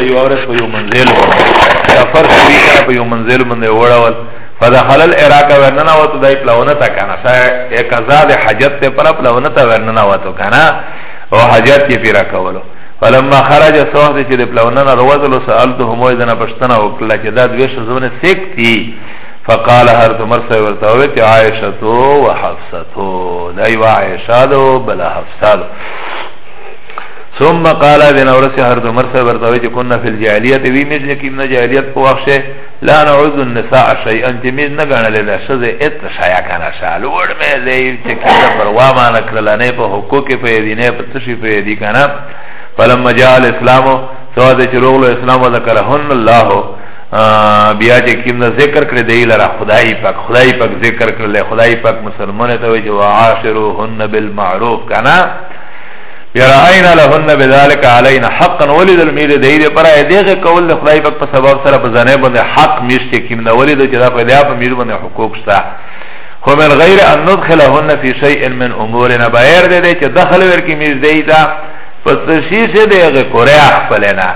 د یو اورس په یو منزل سفر شوی کنه په یو منزل باندې وړول فدخل العراق ورننا وته دای پلونه تا کنه شای یک آزاد حاجت ته پر پلونه تا ورننا وته کنه او حاجت یې پیرا کولو فلما خرج سوه چې د پلونه نه وروزلو سالته مو دنه پښتنه وکړه چې دا دوی شزونه سیکتی فقال هر تمر سے ورتاوے کہ عائشہ تو و حفصہ تو دایو عائشہ دو بلا حفصہ دو ثم قال بنا ورس هر دو مرسا برتاوی چه کننا فی الجعالیت وی میزنی کم نجعالیت پو وخشه لا نعوذ النساء شیئن چه میز نگانه لیده شز اتن شایا کانا شا لوڑ میں لیو چه کنده پرواما نکرلا نه پا حقوق پیدی نه پا تشی پیدی کانا فلما جاء الاسلامو سواده چه روغلو اسلام وذکرهن اللہو بیا چې کیم نه ذکر کړی دی لره خدای پاک خدای پاک ذکر کړل خدای پاک مسلمان ته وی جو عاشروهن بالمعروف کنا بیرعینا لهن بذالک علینا حقا ولی دل میره دی دی پر ایدیغه کول د خدای په سبب سره په زنه باندې حق میشته کیم نه ولی د جدا په لیا په میره باندې حقوق شته خو من غیر ان ندخلهن فی شیء من امورنا بغیر دی چې دخل ورکی میز دی دا پس شی سے دیغه کوره خپلنا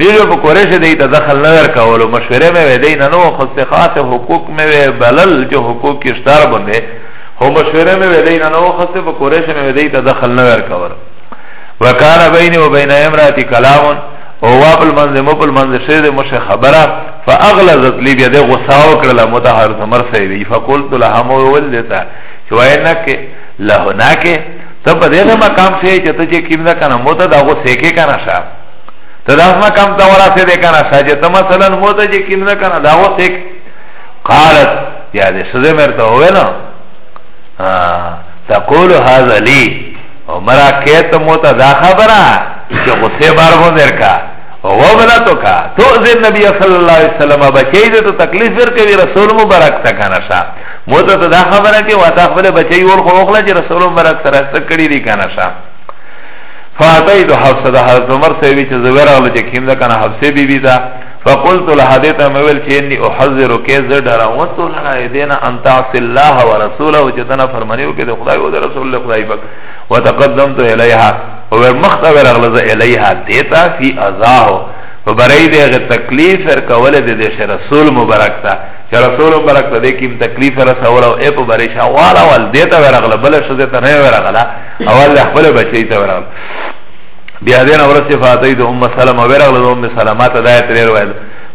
میره په کوره سے دی ته دخل نه ورکول مشوره مې دی نه نو خو خاص حقوق مې بلل جو حقوق کی شتار باندې هو مشوره مې دی نه نو خو په کوره سے مې دی ته دخل نه ورکول وکانا بین و بین امراتی کلامون او واپل منز مپل منز شد مشه خبره فا اغلظت لی بیده غصاو کرلا متحر سمر سیدی فقلتو لحمو ولدتا چو اینک لحناک تب دیده مقام سی چه تا چه کم دا کنا موتا دا غصه که کنا شا تا دا اسما کم تا ورا سی ده کنا شا چه تا مثلا موتا چه کم دا کنا دا غصه که قالت یاده شده مرتا ہوئے نا تقولو هذا لی او مرا که تو موتا دا خبره چه غصه بارگون در که ومنا تو کا تو ذن نبی صلی اللہ علیہ وسلم بچی دے تو تکلیف ور کے رسول مبارک تک نہ شا موتا تو دا خبر ہے کہ واتا خپل بچی ور خو خلا جی رسول مبارک سره تکڑی دی کنا شا فاتیدو حفصه ده حضرت عمر سیوی چه زویر اغلو چه کم ده کنه حفصه بی بی ده فقلتو لحدیتا مویل چه انی احذرو که زده راوستو لنا ایدینا انتعص الله و رسوله و چتنا فرمانیو که ده خدای و ده رسول الله خدای بک و تقدمتو الیها و مختبر اغلو زه الیها دیتا فی ازاهو و برای دیغه تکلیف ور کول د دې رسول مبارک تا چې رسول مبارک ته د کیم تکلیف ور سوال او اپ برای شواله ول دیتا ورغله بل شو دیتا نه ورغله اول خپل بچی ته ورغله بیا دین اور صفاتی د ام سلمہ ورغله د ام سلمہ ته دایت لري ول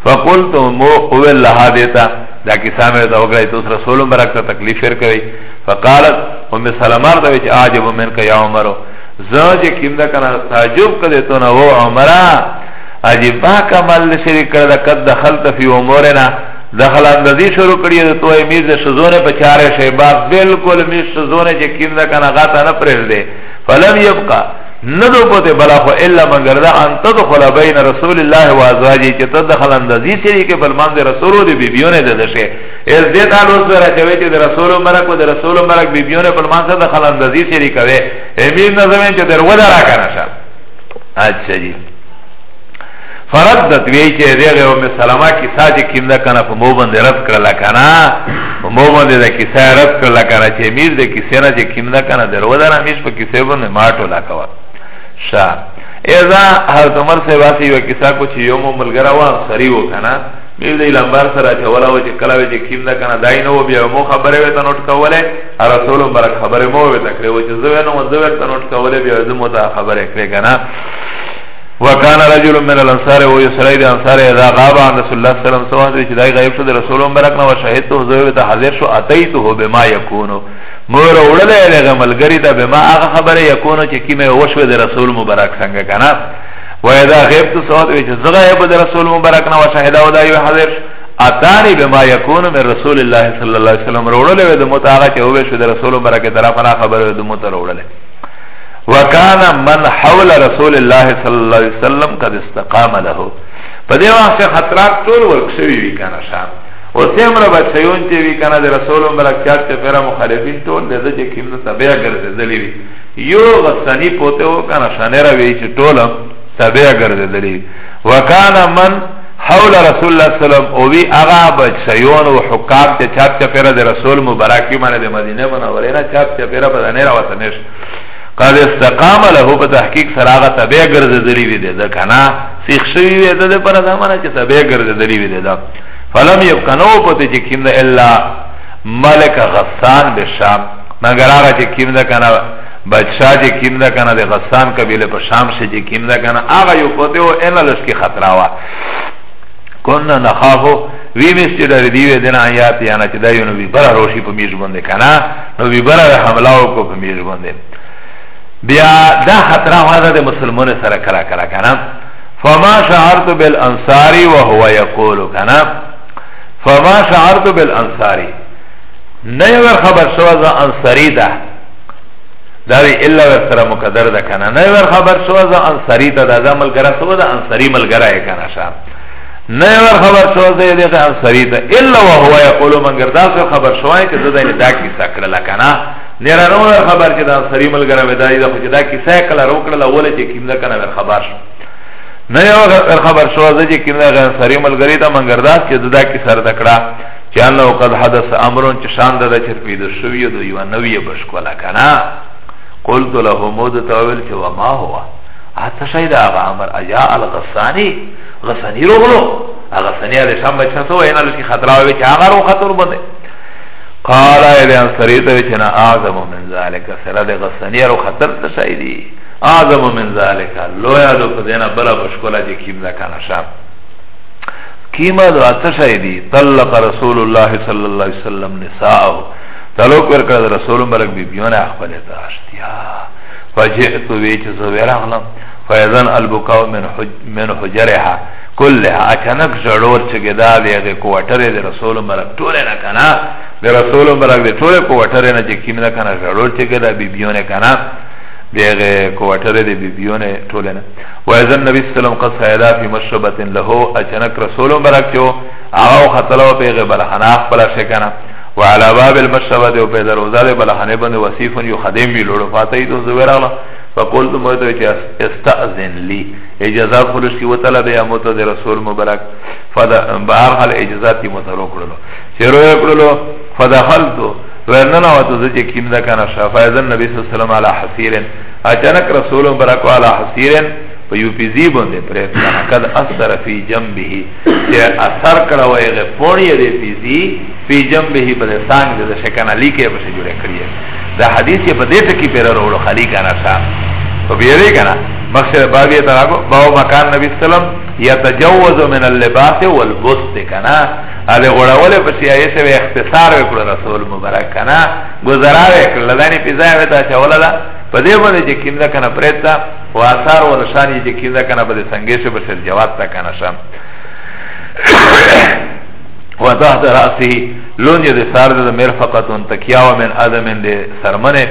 فقلت مو قول لها دیتا دا کیسه مې دا وګړی تو رسول مبارک ته تکلیف ور کوي فقالت ام سلمہ ته چې عجب من کا یا عمر زه چې کیم دا کنه تعجب کده تو نه و عمره عجیبا کمال شری کړه قد دخلت فی امورنا دخل اندازی شروع کړی د توې میز شزونه په چاره شی باغ بالکل میز شزونه چې کیندا کنه غاته نه پرېږده فلم یبقى ندو پته بلا خو الا مگر دا ان تدخل بین رسول الله و ازواجه چې تدخل اندازی شری کې بل مان د رسول دی بیبیونه ده دشه از دې تعالو سره چې د رسول مرک او د رسول مرک بیبیونه بل مان سره دخل اندازی شری کوي امیر نظم چې درو درا کنه اچھا جی فردت وی چه دیغه ام سلمہ کسا چه کم ده کنا پا مو بنده رد کرلا کنا پا مو بنده ده کسا رد کرلا کنا چه میر ده کسی نا چه کم ده کنا در ودر همیش پا کسی بنده ماتو لکوا شا ایزا حضرت عمر سے باسی و کسا کچه یومو ملگره وان سری و کنا میر ده لمبار سره چه ولا و چه کلا و چه کم ده کنا دای نو بیا مو خبره وی تنوٹ کوله رسول مبرک خبره مو وی تکره و چه زوی نو زوی تنوٹ کوله بیا زمو تا خبره کره کنا وكان رجل من الانصار و يسري الانصار اذا غاب عن رسول الله صلى الله عليه وسلم سواد چدای غیب شد رسول مبارک نو شاهد تو حضور ته حاضر شو اتیته بما یکون مور اورل هغه ملګری ته بما هغه خبره یکون چې کیمه وشو د رسول مبارک څنګه کنه و اذا غیب تو سواد چې زغه غیب د رسول مبارک نو شاهد او دایو حاضر اتانی بما یکون من رسول الله صلی الله علیه وسلم اورل د متاغه چې هو شو د رسول مبارک طرفه خبره د متر اورل وكان من حول رسول الله صلى الله عليه وسلم قد استقام له پدې وخت خطرات ټول ورکشوي وی کنه شام وسیم را بچیون چې وی کنه د رسول برکات ته پیرا مخالفین ټول دغه چې کیمنه تابع ګرځېدلی وی یو غسنی پوته و کنه شانه را وی چې ټول تابع ګرځېدلی وكان من حول رسول الله صلی الله علیه وسلم او وی هغه بچیون او حکام چې چاپ چپیرا د رسول مبارکی باندې د مدینه منورې نه چاپ چپیرا بدنه را وته نشه قد استقام له په تحقیق سره هغه تابع ګرځېدلی وي د کنا سیخ شوی وي د پر زمانه چې تابع ګرځېدلی وي دا فلم یقنو پته چې کیند الا ملک غسان به شام مگر هغه چې کیند کنا بادشاہ چې کیند کنا د غسان قبیله په شام شه چې کیند کنا هغه یو پته او ان لس کی خطر وا کنا نخافو وی مست در دیو دین آیات یانا چې دا یو نو وی برا روشی په میژ باندې کنا نو وی برا حمله او کو په میژ باندې بیا دا خطره هذا د مسلمان سره کرا کرا کنه فما شعرت بالانصاري وهو يقول کنه فما شعرت بالانصاري نه ور خبر شو ز انصاري ده دا وی الا ور سره مقدر ده کنه نه ور خبر شو ز انصاري ده د عمل ګره سو ده انصاري مل ګره کنه شا نه ور خبر شو ز دې انصاري ده الا وهو يقول من ګردا خبر شوای کده دا کی سکړه لکنه Nera nao ver khabar ke da sari malgara me dai da Kuch da kisa je kala rokala Ola je kim da kana ver khabar šo Nera ver khabar šo Aza je kim da gan sari malgari da Mangardas ke da ki sar dakra Che anna qad hadas amron Che šan da da čerpi da šuvi Da iwa novi bashkola kana Qultu lahu mudu tawil Che wa ma hova Ata šaj da aga amr Aja al ghassani Ghassani roglo Ghassani ali šam bachha so Ena liški khatra Ve che aga ro khator bende قال الى انصريت وچنا اعظم من ذلك سرد غسنير و خطر تشايدي اعظم من ذلك لو يادو فدينا بلا بشكولا جي كيم نکانا شاب کیما دو اتشايدي طلق رسول الله صلى الله عليه وسلم نساءه طلق ورکرد رسول مرک بی بیون اخبال تاشتیا فجئت ویچ زویر اغلم فیضن البکاو من, حج من حجرها کلها اچانک جڑور چگدا دیگه کواتر دی رسول مرک طول نکانا de rasulom barak de tole ko vatare na je kimda kana žarol čeke da bibione kana Dege ko vatare de bibione tole na Wa ezan nabi sallam qas hayada fi mašrabatin leho Ačanak rasulom barak čeo Aga o khatalo pege balhanah pala šekana وعلى باب المشربه دو په دروازه ده بل خانه بند وصیف یو خادم وی لور فاتای دو زویر اغلا فقلت مو ته چې استاذن لي اجازه خلص کی وطلب یا مت رسول مبارک فدا بهر حال اجازه تی مترو کړلو چیرې کړلو فدخلتو ورننا وتو زجه کیم دا کنا شفایزن نبی صلی اللہ علیہ وسلم علی حسیرن اچانک رسول برکو علی حسیرن په یو پی زی باندې پریت کنه قد اثر فی جنبه چې اثر کړه وای غفونی دې پی زی فی جنبه په لسان دې شکنه لیکه به جوړه کړی دا حدیث په دې ټکی پیر ورو خلی کنه شا په بیری کنه مقصد باب یې تراغو باو مکان نبی سلام یتجوز من اللباس والبست کنه اده غړوله په سیاي سره اختصار وکړ رسول مبارک کنا گزارا وکړ لدانی پیزا وتا چولا دا په دې باندې چې کیمدا کنه پرېتا او آثار ورشانی چې کیمدا کنه په دې څنګه شه بسر جواب تا کنه شم وضحت راسه لون یې د سار د مرفقه تکیا ومن ادم د سرمنه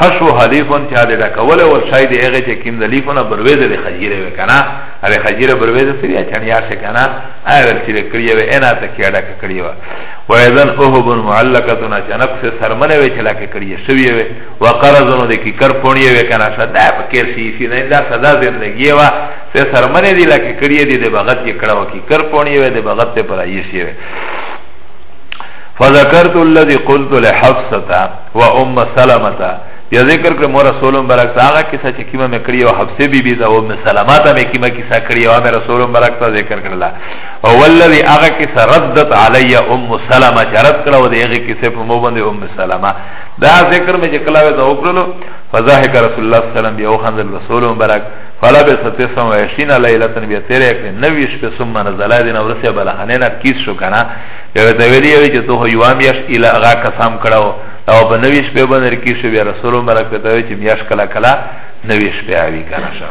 حشو حلیفون چه ده رکوله و شای ده اغه چه کم دلیفونه برویده ده خجیره وکنا اغه خجیره برویده سریا چن یاشه کنا اغه چه کریه و اینا تا کیاده کریه و و ایدن اوهبون معلقتون چه نقص سرمنه و چه لکه کریه شویه و و قرزونو ده کی کر پونیه و کنا شده پکر شیفی نه ده صدا زندگیه و سه سرمنه دی لکه کریه دی ده بغت کی کرو کی کر پونیه و ده بغت ده پرایشیه و فذكرت الذي قلت لحفصة وأم سلمة یا ذکر کړ مور رسولم برک هغه کیسه چې کیمه مکړی او حبسه بیبي دا او مسلماته مې کیمه کیسه کړی او مې رسولم برک ته ذکر کړلا او ولذي هغه کیسه ردت علی ام سلمہ چرت کړو دی هغه کیسه په مو باندې ام سلمہ دا ذکر مې چې کلاوه دا وکړلو فضاحک رسول الله صلی الله علیه وسلم یو خند رسولم برک فلا به ستسم و عشرین لیلتن بیا تیره اکنه نویش پی سم نزلا دینا ورسی بلحنینا کیس شو کنا یا به تاویدی یوی چه تو خو یوام یش ایل اغا کسام کڑاو او په نوی شپه باندې کې شو بیا رسول مبارک ته وی چې میاش کلا کلا نوی شپه اوی کنه شه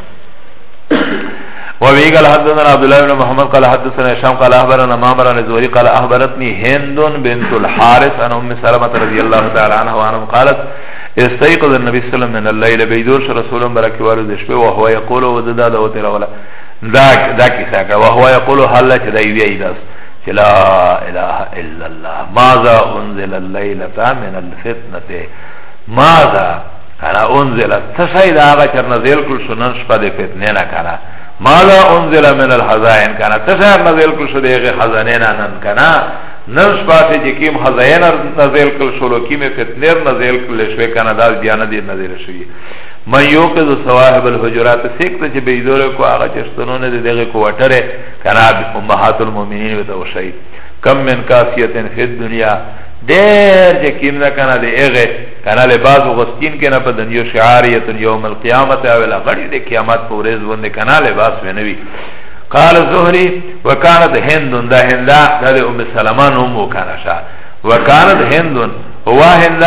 وابي قال حدثنا عبد الله بن محمد قال حدثنا هشام قال اخبرنا مامر عن زوري قال اخبرتني هند بنت الحارث عن ام سلمة رضي الله تعالى عنها وعنها قالت استيقظ النبي صلى الله عليه وسلم من الليل بيدور رسول الله بركي والد شبه وهو يقول وددا دوت رولا ذاك ذاك ساكا وهو يقول هل لا تدعي بيداس لا اله الا الله ماذا انزل الليله من الفتنه ماذا انا انزل تشهد هغه چې نازل کړ شنن شپه د فتنې نه ماذا انزل من الحزائن کنا تشهد نزل کړ شو دغه خزانه نه نن کنا نن شپه چې کیم حزین نازل کل شلو کیم فتنر نازل کل شوی کانادا بیان دی نازل شوی من یو که سواحب الحجرات سیکت چې بيدور کو هغه چشتونه دی دغه کوټره کنا امهات المؤمنین و تو شهید کم من کاسیتن فی دنیا دیر چې کیم نه کنه دی هغه کنه له باز غستین کنه په دنیا شعاریت یوم القیامت او لا غړي د قیامت پورې ځوند کنه لباس ونوي قال الزهري وكانت هند ده هند ده ام سلمان ام وكان شا وكانت هند هو هند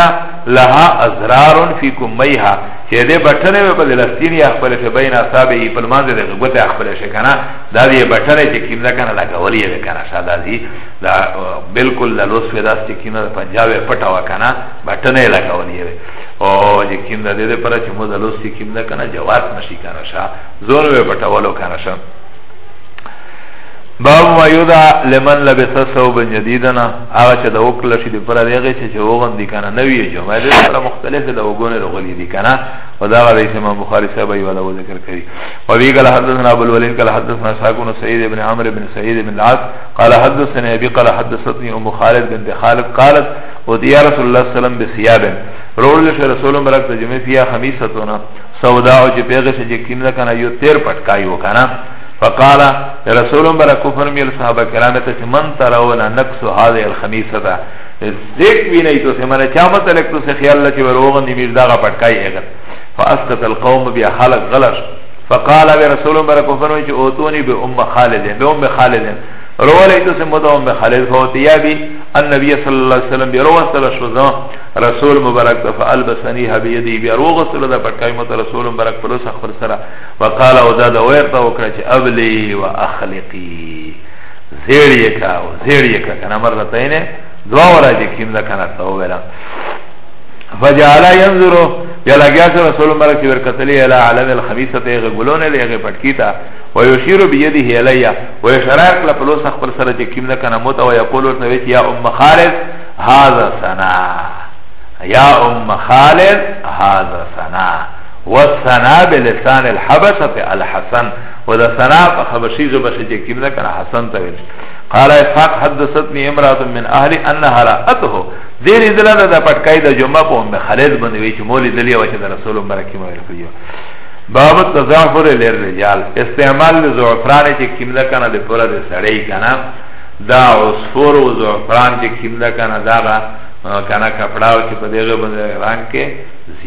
لها ازرار في كميها چه ده بطنه و پدلستین یا اخبر فی بین اصابه ای پلمان ده غبت اخبر شکنا دا ده بطنه چه کم ده کنه لگولیه ده کنه شا دا دی دا بلکل للوس فی داست چه کم ده پنجاوه پتا و کنه بطنه لگولیه ده او چه کم ده ده پرا چه مو دلوس چه کم ده کنه جوات نشی کنه شا زونوه پتا ولو کنه شا باب ما یودا لمن لبس ثوب جدیدنا هغه چې د وکړه شي د پر هغه چې وګون دي کنه نوې جمعه د سره مختلف د وګون رغلی دي کنه او دا غوړي چې امام بخاری صاحب یې ولا ذکر کړی او وی قال حدثنا ابو الولید قال حدثنا ساقون سعید ابن عمرو بن سعید بن العاص قال حدثنا ابي قال حدثتني ام خالد بنت خالد قالت ودي رسول الله صلى الله عليه وسلم بثياب رول رسول الله برکت جمعه فيها خميسه سوداء او چې پیغه چې کیمه کنه یو تیر پټکایو کنه فقال رسول برا کفر میل صحابه کرامتا چه من ترون نقص هذه الخمیسه زیک بینی تو سه من چامت لکتو سه خیال لچه وروغن دی میرداغا پتکای اغن فاسقط القوم بیا خلق غلش فقال برسول برا کفر میل چه اوتونی به ام خالدین به ام خالدین روى ليتس مدوم بخالد فوتيابي النبي صلى الله عليه وسلم بيروى صلى الله رسول مبارك فالبسنيها بيدي بيروى صلى الله عليه وسلم رسول مبارك فلوس اخبر سرا وقال وزاد ويرتا وكرا ابلي واخلقي زیڑی کا زیڑی کا کنا مرتين دوا وراجي كيم دا کنا تو ولا فجعل ينظروا بیا لگیا چه رسول مرک چه برکتلی الى علم الخمیسه تیغ گلونه لیغ پتکی تا و یشیرو بیدی هیلیا و یشرار کلا پلوس اخبر سر چه کم نکنه موتا و یقول ورنویت یا ام خالد هذا سنا یا ام خالد هذا سنا والسنا بلسان الحبشة الحسن وذا سنا فخبشی زبشه چه کم نکنه حسن تا ویلش قال اسحاق حدثتني امراه من اهل انها راته دیر دلاله د پټکای د جمعه په ام خالد باندې وی چې مولوی دلی او چې د رسول مبارک مولوی کوي باب تظاهر للرجال استعمال د زعفران چې کیمدا کنه د پوره د سړی کنه دا عصفور او زعفران چې کیمدا کنه دا کنه کپڑا او چې په دغه باندې رنگ کې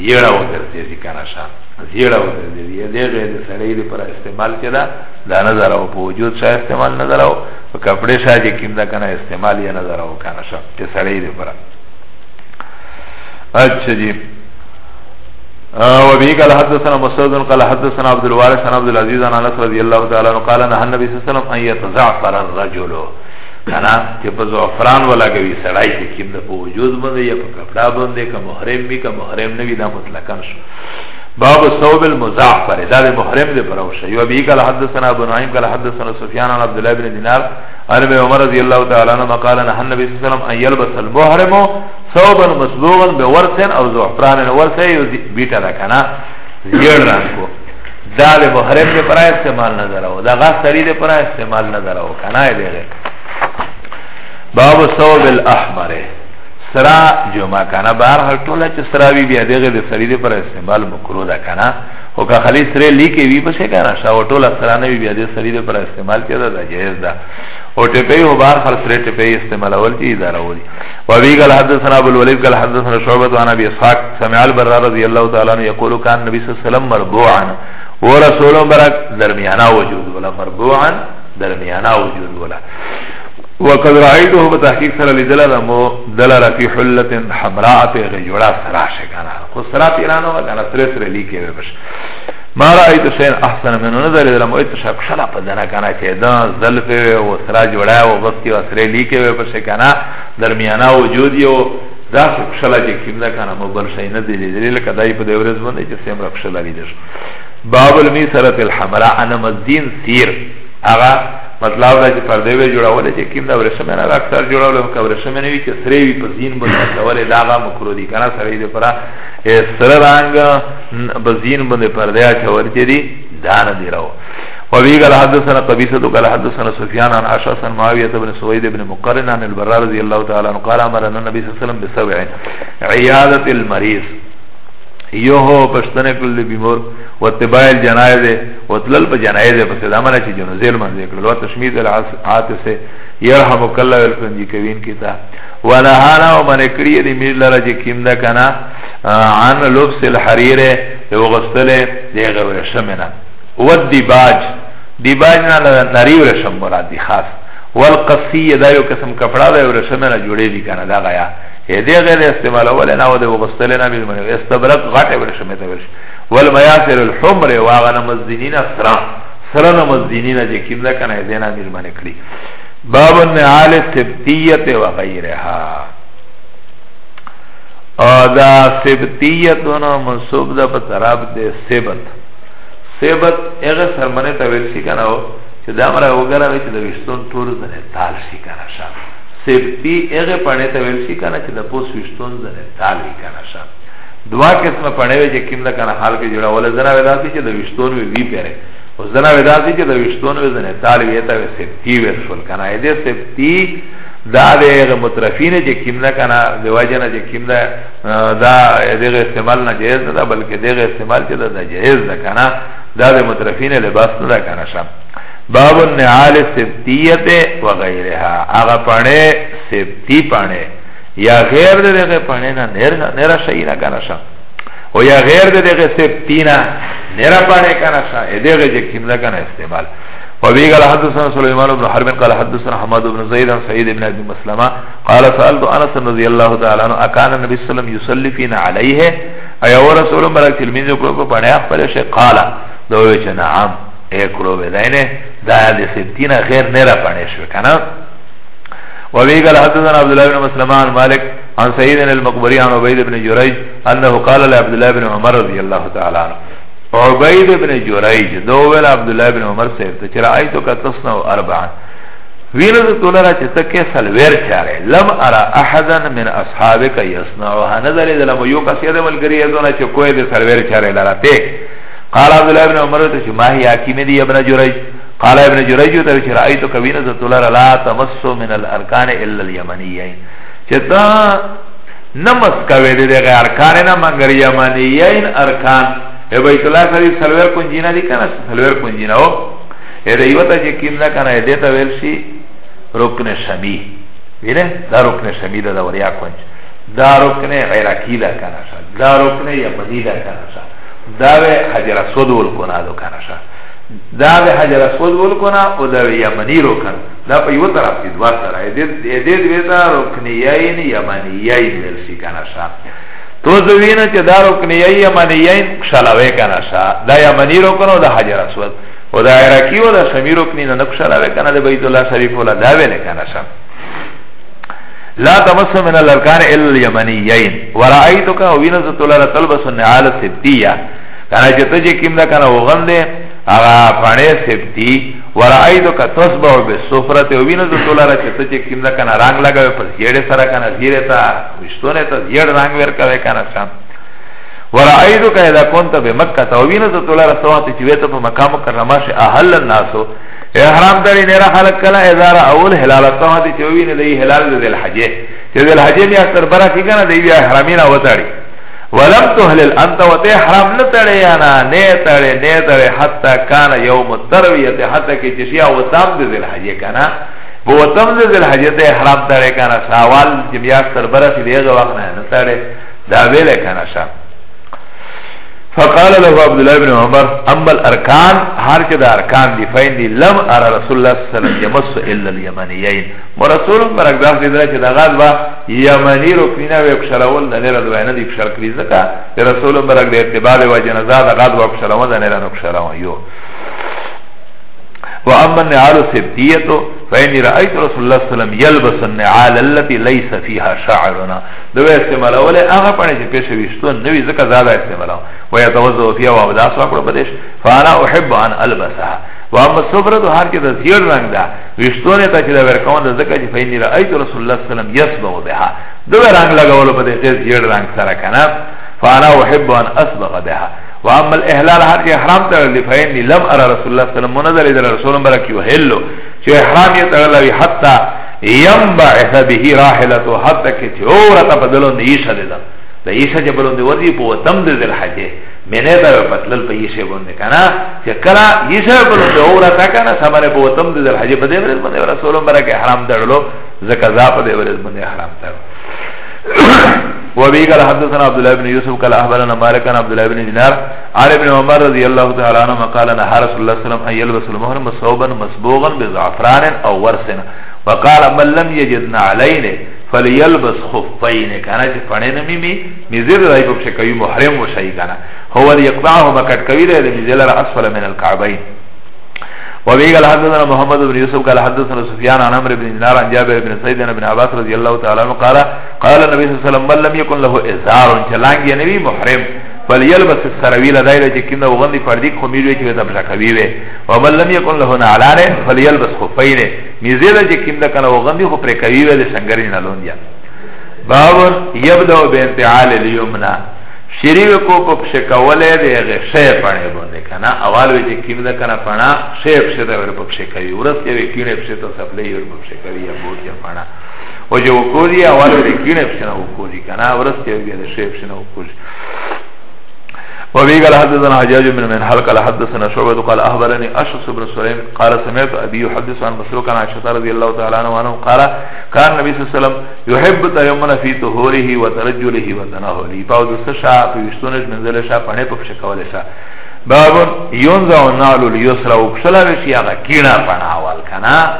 زیړه وګرځي کنه شان زیړه و دې دې د سړی لپاره استعمال کړه دا نظر او په وجود سره استعمال نظر او په کپڑے سره چې کیندا کنه استعمال یې نظر او کنه شپ چې سړی لپاره اچھا جی وبه قال حدثنا مسعود قال حدثنا عبد الوارث عن عبد العزيز عن انس رضي الله تعالى عنه قال نهى النبي صلى الله عليه وسلم ان يتزعفر الرجل کنا چې په زعفران ولاګوي سړای چې کیند په وجود باندې یا په کپڑا باندې کا محرم می کا محرم نه وی دا مطلقاً شو باب الثوب المزعفر ده محرم ده پروشه یو ابي قال حدثنا ابو نعيم قال حدثنا سفيان عن عبد الله بن دينار عن ابي عمر رضي الله تعالى عنه قال ان النبي صلى الله عليه وسلم ان يلبس المحرم ثوبا مصبوغا بورث او زعفران الورث بيتا رکھنا زیر رنگ کو دا ده محرم ده پرا استعمال نظر او ده غا سری ده پرا استعمال نظر او کنا ده باب الثوب الاحمر سرا جمع کنه بهر حال ټوله چې سراوي بیا دغه د سری د پر استعمال مکرو ده کنه خو که خلی سرې لیکې وي پسې کنه شاو ټوله سرا نه وي بیا د سری د پر استعمال کېده ده جایز ده او ټپې او بهر حال سرې ټپې استعمالول چې اداره ولي وابي قال حدثنا ابو الوليد قال حدثنا شعبة عن ابي اسحاق سمع البراء رضي الله تعالى عنه يقول كان النبي صلى الله عليه وسلم مربوعا ورسول برك درمیانا وجود ولا مربوعا درمیانا وجود ولا وقد رأيته بتحقيق سر لدل دمو دل را في حلة حمراء تغي جوڑا سراش کنا خو سرا پیرانو کنا سر سر لیکی ببش ما رأيت شين احسن منو نظر دلمو ایت شب شلا پدنا کنا چه دان ظلف و سرا جوڑا و بستی و سر لیکی ببش کنا درمیانا وجودی و دا خپشلا چې کیمدا کنه مبل شي نه دی لیدل لکه دای په دیورز باندې چې سیم را خپشلا لیدل باب المی سره الحمراء انا مزین سیر هغه مطلب دا چې پردې وی جوړول چې کیم دا ورسمه نه اکثر جوړول هم کوي ورسمه نه وی چې سری وی په زین باندې ډول داغه مکرو دي کنه سری دې پرا سره رنگ بزین باندې پردې اچور چې دي دان دی راو وفي قال حدثنا قبيصة قال حدثنا سفيان عن عشاء عن معاوية بن سويد بن مقرن عن البراء رضي الله تعالى عنه قال أمرنا النبي صلى الله عليه وسلم بسبع عيادة المريض یوهو پشتنه کل بیمور و اتبایل جنایزه و تلل پا جنایزه پس دامنه چی جنزیل منزه کل و تشمید العاتسه یرحمو کلا والکنجی کوین کتا و نهانا و منکریه دی میر لرا چی کم ده کنا عن لبس الحریره دی وغستل دی غورشمنا و دیباج دیباج نا نری ورشم مراد دی خاص والقصیه دا یو قسم کپڑا دا ورشمنا جوڑه دی کنا دا غیا هدیه غیر استعمال اول نه و د وغسل نه بیل منه استبرق غټه ور شمه ته ورش ول میاسر الحمر و غنه مزدینین سرا سرا نه مزدینین چې کیم دا کنه دینه بیل منه کړی باب النعال تبتیت و غیرها ادا سبتیت ونه منصوب ده په طرف ده سبت سبت هغه سرمنه ته ویل شي کنه چې دا مره وګرځي چې د وشتون ټول نه تال شي کنه شاو سیفتی اغه پړې ته ویل شي کنه چې د پوس وشتون زره تالي کنه شا دوا قسمه پړې وي چې کیند کنه حال کې جوړه ول زنه ودا چې د وشتون وی وی پره او زنه ودا چې د وشتون وی زنه تالي وی ته سیفتی ورسول کنه دې سیفتی دا دغه مترفینه چې کیمنه کنه د واجنه چې کیمنه دا دغه استعمال نه جایز نه بلکې دغه استعمال چې دا جایز نه کنه دا د مترفینه لباس نه کنه شم باب النعال سبتیت وغیرها آغا پانے سبتی پانے یا غیر ده دغه پانینا نرا شئینا کنشا و یا غیر ده دغه سبتینا نرا پانے کنشا ادغه جکیم لکن استعمال وبه قال حدثنا سليمان بن حرب قال حدثنا حماد بن زيد عن سعيد بن ابي مسلمة قال سألت أنس رضي الله تعالى عنه أكان النبي صلى الله عليه وسلم يصلي فينا عليه أيها رسول ملك تلميذ يقرأ فبنى أخبره قال دوه نعم ايه قلوب دينه دا de septina gher nera pane shwe kana وابي قال حدثنا عبد الله بن مسلمان مالك عن سعيد المقبري عن عبيد بن جريج انه قال لعبد الله بن عمر رضي الله تعالى عنه عبيد بن جريج دوول عبد الله بن عمر صاحب ترى ايتك تصنع اربعا وینه تولرا چې تکه سلویر چاره لم ارى احدا من اصحابك يصنعها نظر لم یو کس یې ملګری یې دونه چې کوی دې سلویر چاره لاره ته قال عبد الله بن عمر ته چې ما هي حکیم دی ابن جريج قال ابن جریجو ته چې رايت کوینه ذات الله لا تمسو من الارکان الا اليمنيين چې دا نمس کوي د ارکان نه مگر یمنيين ارکان ای بیت الله شریف سلویر کنجینا دی کنه سلویر کنجینا او ای دیوتا چې کیم نه کنه دیتا ویل شي رکن شمی ویره دا رکن شمی دا وریا کنج دا رکن عراقی دا کنه شا دا رکن یمنی دا کنه شا دا حجر اسود ول کنه دا کنه شا دا به حجر اسود ول کنا او دا یمنی روکن دا په یو طرف کې دوه سره دې دې دې دا رکنیین یمنیین ورسی کنا شا تو زوینه چې دا رکنیین یمنیین شلاوي کنا شا دا یمنی روکن او دا حجر اسود او دا عراقی او دا شمی رکنین نه شلاوي کنا د بیت الله شریف ولا دا ویل کنا شا لا تمس من الارکان الا الیمنیین ورایتک او وینزت لرا تلبس النعال السبتیه کنا چې ته چې کیم دا کنا وغندې Aga pane septi Waraido ka tosba o be sofra Te obino za tola ra Četo ček simda kana rang lagave Pa zjede sara kana zire ta Uštone ta zjed rang verkave kana sam Waraido ka eda konta be makka Ta obino za tola ra Sovati čiveta pa makamu karnama še Ahallan naso Ihram dari nera khalak kala Eda ra awul hilala Sovati čivine da i hilal da del haje Che del haje mi aksar bara kikana Da i bi ihramina vatari ولم تحلل انت وته حرام نه تړي یا نه نه تړي نه تړي حتا کان یوم الترویه حتا کې چې شیا وسام د ذل حجه کنا بو وسام د ذل حجه ته حرام تړي کنا شوال چې بیا سربره دې غوښنه نه تړي دا ویل کنا شاه فقال له عبد الله بن عمر اما الاركان هر كده اركان دي فين دي لم ارى رسول الله صلى الله عليه وسلم يمس الا اليمنيين ورسول برك ده دي ده كده غالبا يمني ركنينا ويكشرول ده نه دوينه دي كشر كريزه رسول برك ده اتباع وجنازه ده غالبا كشرول ده نه ركشرول يو واما النعال السبتيه فاني رايت رسول الله صلى الله عليه وسلم يلبس النعال التي ليس فيها شعرنا دو استعمال اول هغه پنه چې پېښه وشتو نوې زکه زاده استعمال او يتوضا فيها وابداس وکړه پدېش فانا احب ان البسها واما صبرت هر کې د زیړ رنگ دا وشتو نه ته چې دا ورکوم د زکه چې فینی رايت رسول الله صلى الله عليه وسلم يصبغ بها دو رنگ لګول پدې چې زیړ رنگ سره کنه فانا احب ان اصبغ بها واما الاحلال حد احرام تغلی فینی لم ارى رسول الله صلی الله علیه وسلم در رسول برک یحل چې احرام یې تغلی حتا ينبعث به راحلته حتا کې چې اورته بدلون دی شل ده د عیسی جبلون دی ورځي په وتم د ذل حجه منه دا پتلل په عیسی باندې کنه چې کله عیسی بلون دی اورته کنه سمره په وتم د ذل حجه په دې ورځ باندې احرام تړلو زکه ذا په دې احرام تړلو وابي قال حدثنا عبد الله بن يوسف قال احبرنا مالك عن عبد الله بن دينار عن ابن عمر رضي الله تعالى عنهما قال نهى رسول الله صلى الله عليه وسلم ان يلبس المحرم صوبا مصبوغا بزعفران او ورس وقال من لم يجدنا علينا فليلبس خفين كان چې پړې نه مې مې مزر راي په شکایو محرم وشي کنه هو يقطعهما قد كبيره لمزل اسفل من الكعبين وبه قال حدثنا محمد بن يوسف قال حدثنا سفيان عن عمرو بن دينار عن جابر بن سعيد بن عباس رضي الله تعالى عنه قال قال النبي صلى الله عليه وسلم من لم يكن له ازار چلانگی نبی محرم فليلبس السراويل دایره چې کینه وغندي فردی خمیرې چې د بشکوي وي او بل لم يكن له نعلانه فليلبس خفين میزه چې کینه کنه وغندي خو پرې کوي وي د شنګرین لوندیا باب يبدا بانتعال اليمنى شریو کو په پښه کوله دی هغه شی پانه باندې کنه اول وی چې کیم ده کنه پانا شی پښه ده ور په پښه کوي ورس کې کینه پښه ته سپلې ور په پښه کوي یا بوت یا پانا او جو کولی اول وی کینه پښه نه کولی کنه ورس کې دی شی پښه نه کولی وابي قال حدثنا حجاج بن من حلق قال حدثنا شعبة قال أخبرني أشخص بن سليم قال سمعت أبي يحدث عن مسروق عن عائشة رضي الله تعالى عنه وأنه قال كان النبي صلى الله عليه وسلم يحب تيمنا في طهوره وترجله وتناوله فهو دستشا في وشتونش من ذلشا فنه شكوال بفشكولشا بابون يونزا ونالو اليسرى وبشلا بشي أغا كينا فناول كنا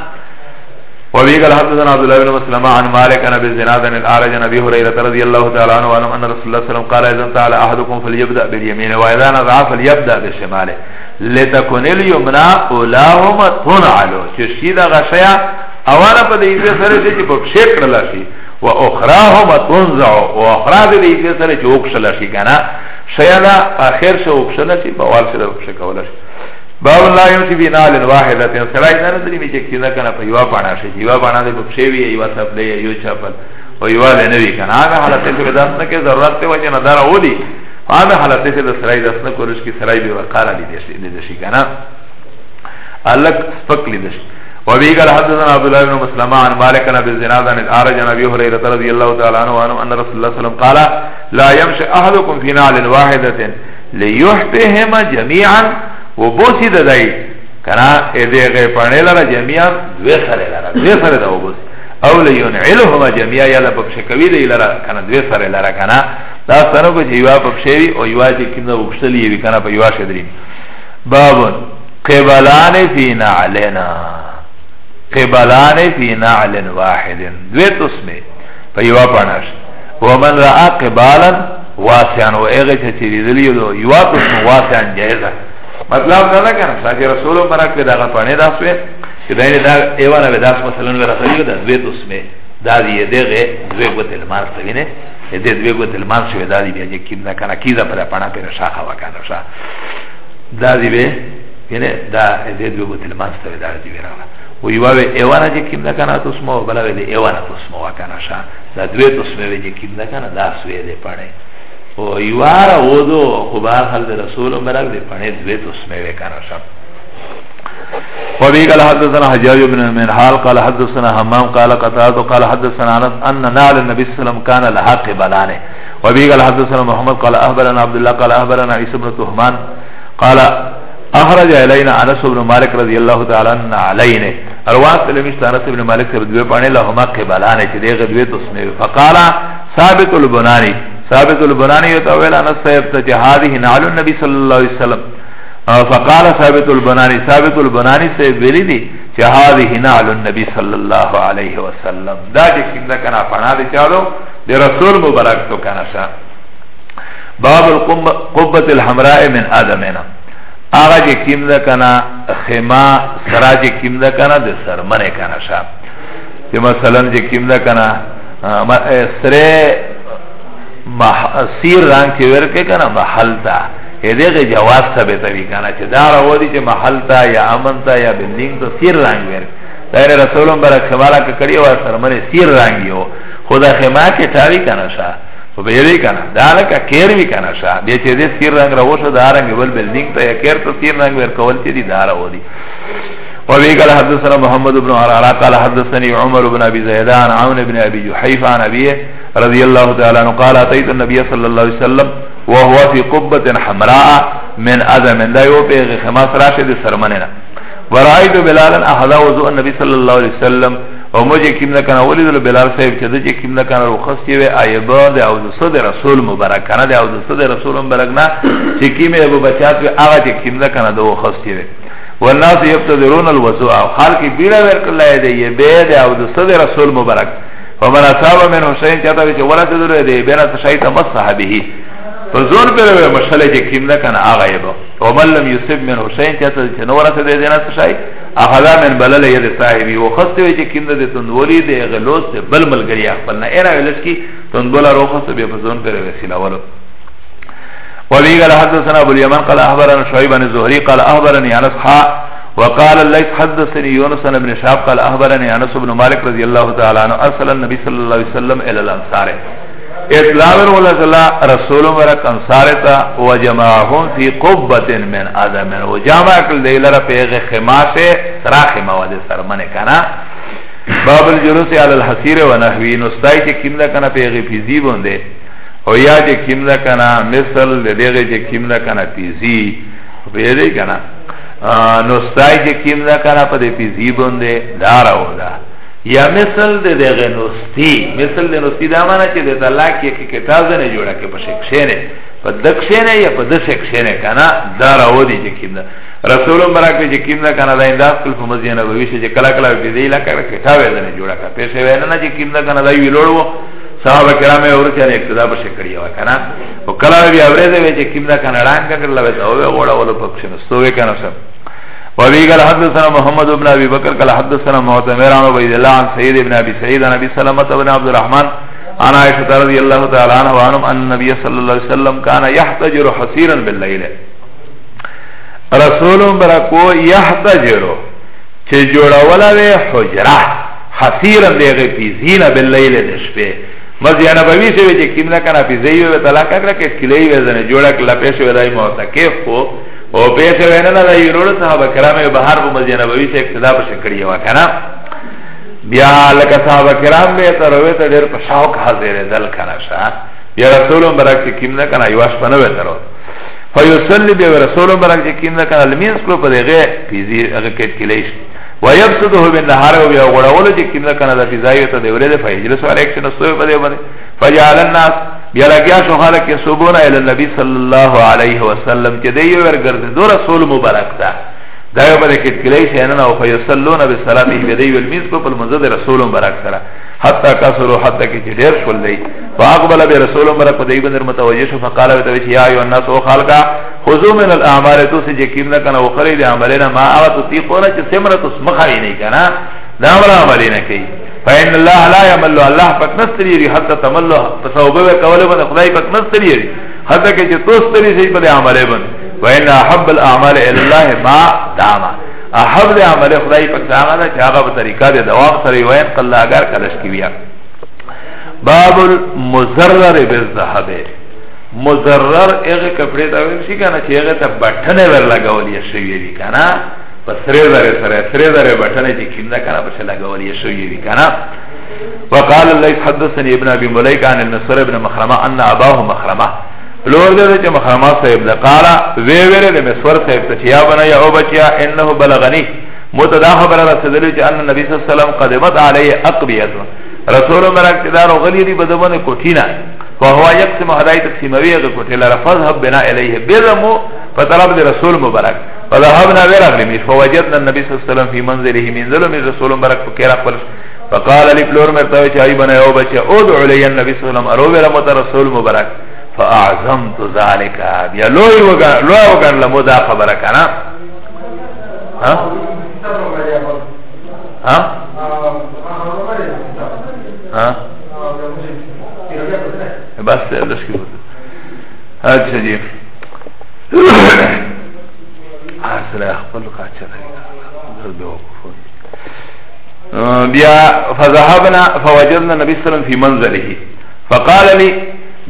وابي قال حدثنا عبد الله بن مسلمة عن مالك عن ابي الزناد عن الاعرج عن ابي هريرة رضي الله تعالى عنه وعلم ان رسول الله صلى الله عليه وسلم قال اذا تعالى احدكم فليبدا باليمين واذا نزع فليبدا بالشمال لتكن اليمنى اولاهما تنعلو چشید غشیا اوانا پا دیگه سره چه چه پکشه کرلا شی و اخراهما تنزعو و اخرا دیگه سره چه اکشلا شی کنا شیده آخر شو اکشلا شی باوال شده پکشه کولا شی باب لا یمسی بی نال واحدت سرائی نردری می چک چیزا کنا پا یوا پانا شی یوا پانا دی بکشیوی یوا سفلی یو چاپل و یوا لنوی کنا آگا حالتی که دست نکه ضرورت تی وجه ندارا او دی آگا حالتی که سرائی دست نکرش که سرائی بی وقارا لیدشی کنا الک سپک لیدشی وبه قال حدثنا عبد الله بن مسلمة عن مالك عن ابي الزناد عن الاعرج عن ابي هريره رضي الله تعالى عنه وعنه ان رسول الله صلى الله عليه وسلم قال لا يمشي احدكم في نعل واحده ليحبهما جميعا و بوسی ده دای کنا اده غیپانه لره جمعیان دوی سره لره دوی سره ده و بوسی او لیون علوهما جمعیا یلا بپشکوی ده لره کنا دوی سره لره کنا داستانو که چه یوا پپشوی او یوا چه کم ده بپشتلی یوی کنا پا یوا شدرین بابون قبلان فی نعلنا قبلان فی نعل واحد دوی تسمی پا یوا پاناش ومن را قبالا واسعا و ایغی چه چه ریدلیو دو یوا تسمی واسعا جایزه مطلب دا ده کنه ساجي رسول مبارک دا غپانه دا سوې چې دا دا ایوانه به داس مثلا له رسول دا دوی دوسمه دا دی دغه دوی ګوتل مار څه وینه دې دوی ګوتل مار شوې دا دی بیا چې کیم نه کنه کیدا پر پانا پر شاخه وکړه شا دا دی به ینه دا دې دوی ګوتل مار څه دا دی ورانه و یوه ایوانه چې کیم نه کنه تاسو مو بلوي ایوانه تاسو مو وکړه شا دا دوی تاسو مې چې کیم نه کنه دا سوې دې پړې O Iwara odo Kubar hal de Rasul Umarak De panit dvet usme ve kana šam وبه قال حدثنا حجاج بن منحال قال حدثنا همام قال قتاده قال حدثنا انس ان نعل النبي صلى الله عليه وسلم كان لها قبلان وبه قال حدثنا محمد قال اخبرنا عبد الله قال اخبرنا عيسى بن تهمان قال اخرج الينا انس بن مالك رضي الله تعالى عنه علينا رواه تلميذ انس بن مالك رضي الله عنه لهما قبلان چې دغه دوی تسمه فقال ثابت البناني ثابت البناني وتويل أنس صاحب هذه نعل النبي صلى الله عليه وسلم فقال ثابت البناني ثابت البناني سے ویلی دی چه هذه نعل النبي صلى الله عليه وسلم دا چې څنګه کنا پانا دی چالو د رسول مبارک تو کنا شا باب القبه الحمراء من ادمنا هغه چې څنګه کنا خما سراج څنګه کنا د سرمنه کنا شا چې مثلا چې څنګه کنا سره سیر رنگ چه ورکه کنه محل تا دغه جواز ثابت وی کنه چې دا راوړي چې محل تا یا امن تا یا بلډینګ ته سیر رنگ ورک دایره رسولم بر خماله کړي او سره مې سیر رنگ یو خدا خما کې تاوی کنه شاه خو به وی کنه دا لکه کیر وی کنه شاه به چې دې سیر رنگ راوشه دا رنگ ول بلډینګ ته یا کیر ته سیر رنگ ورکول چې دې دا راوړي وابي قال حدثنا محمد بن عرعر قال حدثني عمر بن ابي زيدان عون بن ابي جحيفه عن ابيه رضي الله تعالى عنه قال اتيت النبي صلى الله عليه وسلم وهو في قبة حمراء من ادم دا یو پیغه خماس راشه د سرمنه ورایت بلالا احدا وضوء النبي صلى الله عليه وسلم او مجھے کیم نہ کنا ولید بلال صاحب چه دجے کیم نہ کنا رخص کی وے ایبا دے او صد رسول مبارک کنا دے او صد رسول مبارک نا چه کیم ابو بچات وے اگا چه کیم نہ کنا دو رخص کی وے والناس يبتدرون الوضوء حال کی بیڑا ورکلا دے یہ بے دے او صد رسول مبارک فمن اصاب منهم شيء چاته چې ورته درو دی بیره شي ته مصح به فزور پر مشله چې کیم نه کنه هغه یبو ومن لم يصب منه شيء چاته چې نو ورته دی نه شي اخذا من بلل يد صاحبي وخصت وي چې کیم نه تندولي دی غلوس بل ملګری خپل نه ایرا ولس کی تندولا روخص به فزون پر وسیله ولو وبه قال حدثنا ابو اليمن قال اخبرنا شعيب بن زهري قال اخبرني انس حا وقال الليث حدثني يونس بن شهاب قال اخبرني انس بن مالك رضي الله تعالى عنه ارسل النبي صلى الله عليه وسلم الى الانصار اطلاع الرسول رسول ورق انصار تا وجمعهم في قبه من ادم وجمع كل ديلره في خماسه سراخ مواد سرمن کنا باب الجلوس على الحسير ونحوه نستای چې کیملا کنا پیغه پیزی بونده او یا چې کیملا کنا مثل دغه چې کیملا کنا پیزی پیری کنا نو سای چې کیم دا کنه په دې پیزی باندې دارو دا یا مثل د دغه نوستی مثل د نوستی دا معنی چې د طلاق کې کتاب نه جوړه کې په شکشه نه په دکشه نه یا په دسکشه نه کنه دارو دی چې کیم دا رسول مبارک چې کیم دا کنه دا انداز کول په مزینه به چې کلا کلا دې دی لا کړه کتاب نه جوړه کا پیسې ونه چې کیم دا کنه دا ویلوړو صحابه کرامه ورته نه اقتدا بشه کړی و کنه او کلا بیا ورته وی چې کیم دا کنه رنگ کړل و دا و وړه ول په کښنه سوې کنه سب وابي قال حدثنا محمد بن ابي بكر قال حدثنا معتمر عن عبيد الله عن سعيد بن ابي سعيد عن ابي سلمة بن عبد الرحمن عن عائشة رضي الله تعالى عنها وعنهم أن النبي صلى الله عليه وسلم كان يحتجر حصيرا بالليل رسول برکو يحتجر چه جوڑولا وی حجرہ حصيرا دیغی پیزینا بالليل دشپے مزی نبوی سے وی چه کمنا کنا پیزیوی وی طلاق اکرا که کلیوی زنه جوڑک لپیش وی دای موتا کیف کو او پیخه وینا دا یورو صحابه کرام به هر په مسجد نبوي ته اقتدا په شکړی وا کنه بیا لکه صحابه کرام به ته روي ته ډېر په شوق حاضر دل کنه شاه بیا رسولم برکت کیم نه کنه یواش پنه وترو فیصلی بیا رسولم برکت کیم نه کنه لمینس کو په دغه پیزی هغه کې کلیش ويبسطه بالنهار وبيا غړول چې کیم نه کنه د فضایته د ورده فیجلس علیک شنو سو په دې باندې فجعل الناس بیا لګیا شو خلک سبونه ال نبی صلی الله علیه وسلم چې دی ورګرځي دو رسول مبارک تا دا یو بل کې کلی شي نه او فیصلون بالصلاه به دی ول میز په منزه رسول مبارک سره حتا کسرو حتا کې چې ډیر شول دی فاقبل به رسول مبارک په دی باندې متوجه شو فقال به یا ایو الناس او خلقا خذو من الاعمال تو سې چې کیم نه کنه او خرید عملنا ما او تطيقون چې سمرت اسمخه نه کنه دا عمل نه کوي فإن الله لا يمل الله پاک نستریری حتی تملو تصوبه و کوله بند خدای پاک نستریری حتی که چه توستری سی بده عمله بند وإن أحب الأعمال الله ما داما أحب الأعمال خدای پاک داما دا چه آغا بطریقه ده دوام سره وین قل اگر کلش کی بیا باب المزرر بزدهبه مزرر اغه کپڑے دا وین شي کنه چې اغه ته بټنه ور لگاولې شوی دی کنه په سره زره سره سره زره بټنه چې کیم نه کنه پس لګولې شوې وی کنه وقال الله حدثني ابن ابي مليك عن النصر ابن مخرمه ان اباه مخرمه لور دې چې مخرمه صاحب لقالا وی ویره د مسور صاحب ته یا بنا یا او بچیا انه بلغني متدا خبر رسول چې ان نبی صلی الله علیه وسلم قدمت علی اقبیه رسول مرک تدار غلی دی بدونه کوټینا فهو يقسم هدايه تقسيمويه غ کوټه لرفذهب بنا الیه بلمو فطلب رسول مبارک فذهبنا غير غلميش فوجدنا النبي صلى الله عليه وسلم في منزله منزله من رسول برك فكير اخبر فقال لي فلور مرتوي چه ايبنا يو بچه ادعو لي النبي صلى الله عليه وسلم اروبه لمت رسول مبارك فاعظمت ذلك بیا لوی وگن لوی وگن لمو دا خبره کنا ها ها ها بس لشکی بود اچھا جی اصل خپل قاچره بیا فذهبنا فوجدنا النبي صلى الله عليه وسلم في منزله فقال لي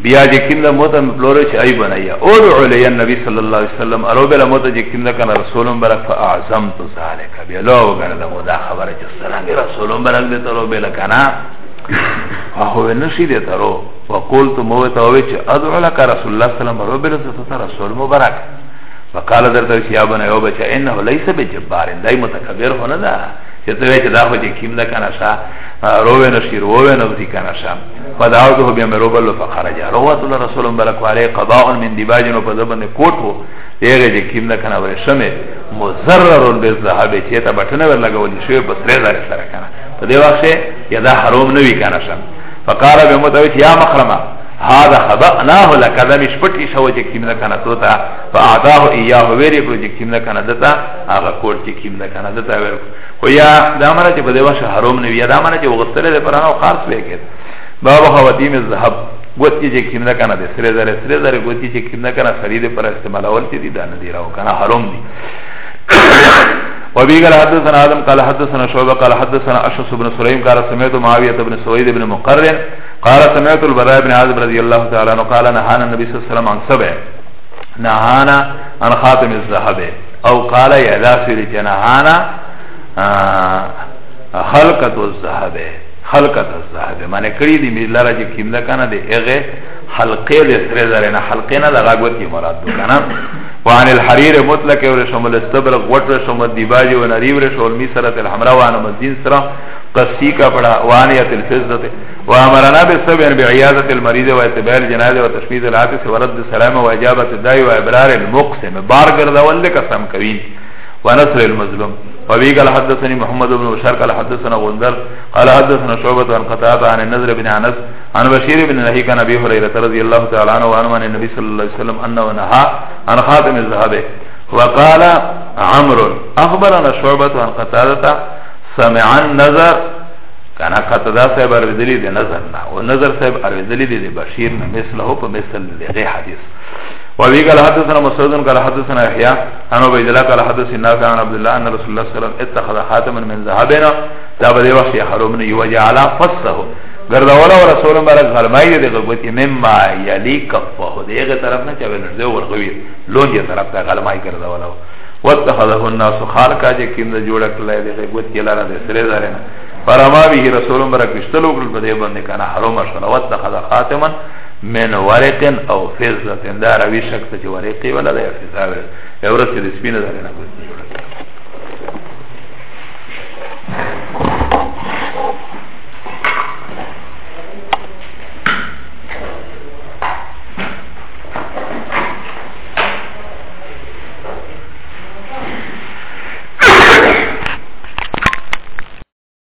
بیا جکیندا موتا مپلورو چی ای بنایا ادعو لی النبی صلی اللہ علیہ وسلم ارو بلا موتا جکیندا کنا رسولم برک فاعظم تو ذالک بیا لو گرد مودا خبر چی سلام رسولم برک دیتا رو بلا کنا فاہوی نشی دیتا رو وقول تو موتا ہوئی چی ادعو لکا رسول اللہ صلی اللہ علیہ وسلم ارو بلا زفتا رسول مبرک وقال در تو شیابن ایو بچا انه لیس بجبار دای متکبر ہونا دا چته وچ دا هو کیم دا کنا شا روه نو شیر ووه نو دی کنا شا فدعوته بیم روبل فخرج روات الرسول برک علی قباء من دباج نو پدبن کوټو دیگه دی کیم دا کنا ور شمه مزرر بالذهب چته بټنه ور لگاول شی بسره زار سره کنا په دی واخه یدا حرام نوی کنا شا فقال بمتوت یا مخرمه هذا خبأناه لك ذا مشپټی شو چې کیم نه کنه توتا فاعطاه اياه ویری کو چې کیم نه کنه دتا هغه کول چې کیم نه کنه دتا ور خو یا دا مره چې بده واشه حرام نه وی دا مره چې وغستله پر نه خرص وکړ باب خواتیم الذهب گوتی چې کیم نه کنه د سره زره سره زره گوتی چې کیم نه کنه خرید پر استعمال اول چې دي دا نه دی راو کنه حرام دی وبه قال حدثنا آدم قال حدثنا شعبة قال حدثنا أشخص بن سليم قال سمعت معاوية بن سويد بن مقرن قال سمعت البراء بن عازب رضي الله تعالى عنه قال نهانا النبي صلى الله عليه وسلم عن سبع نهانا عن خاتم الذهب او قال يا دافر نهانا آه، خلقة الذهب خلقة الذهب معنی کړی دی میلاره چې کیمدا کنه دی هغه حلقې د سره زره نه حلقې مراد کنه وعن الحرير مطلق ورشم الاستبرق وطرشم الدباج ونريب رشم المسرة الحمراء وعن مزين سرا قصي كفڑا وعنية الفزة وامرنا بالسبع بعيادة المريض واعتباع الجنازة وتشميد العاتس ورد السلام واجابة الدائي وابرار المقسم بار گرد والد قسم كوين ونصر المظلوم فبي قال حدثني محمد بن بشار قال حدثنا غندر قال حدثنا شعبة عن قطعة عن النذر بن عنس عن بشير بن نهيك عن أبي هريرة رضي الله تعالى عنه وعنه عن النبي صلى الله عليه وسلم أنه نهى عن خاتم الذهب وقال عمرو أخبرنا شعبة عن قطعة سمع النذر كان qatada sahib arvideli de nazar na o nazar sahib arvideli de bashir na mislahu وابي قال حدثنا مسعود قال حدثنا يحيى عن ابي ذر قال حدثنا نافع عن عبد الله ان رسول الله صلى الله عليه وسلم اتخذ خاتما من ذهب لا بده وحي حرم ني وجعل فصه غرد ولا رسول الله برك فرمائے دے غبت مما يلي كفه دے غ طرف نہ چوے نرزے ور غوی لون دی طرف تا غلمائی کردا ولا واتخذه الناس خالقا جے کیند جوڑا کلے دے غبت کلا دے سرے دارے فرما بھی رسول الله برک اشتلو کل بدے بندے کنا حرم شنا واتخذ خاتما من ورقن او فضلتن دا روی شخص چه ورقی ولا دا یا فضاوه یا ورسی دی سپینه دا رینا بزنی جوڑا